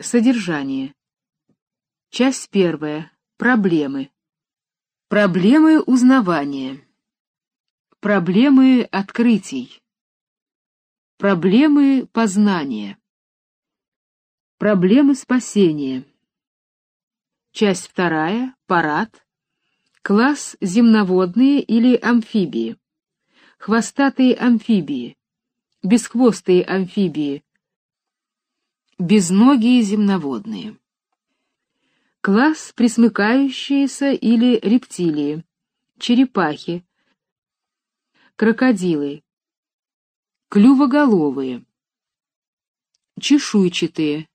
Содержание. Часть первая. Проблемы. Проблемы узнавания. Проблемы открытий. Проблемы познания. Проблемы спасения. Часть вторая. Парад. Класс земноводные или амфибии. Хвостатые амфибии. Бесхвостые амфибии. Безногие земноводные. Класс присмыкающиеся или рептилии. Черепахи. Крокодилы. Клювоголовые. Чешуйчатые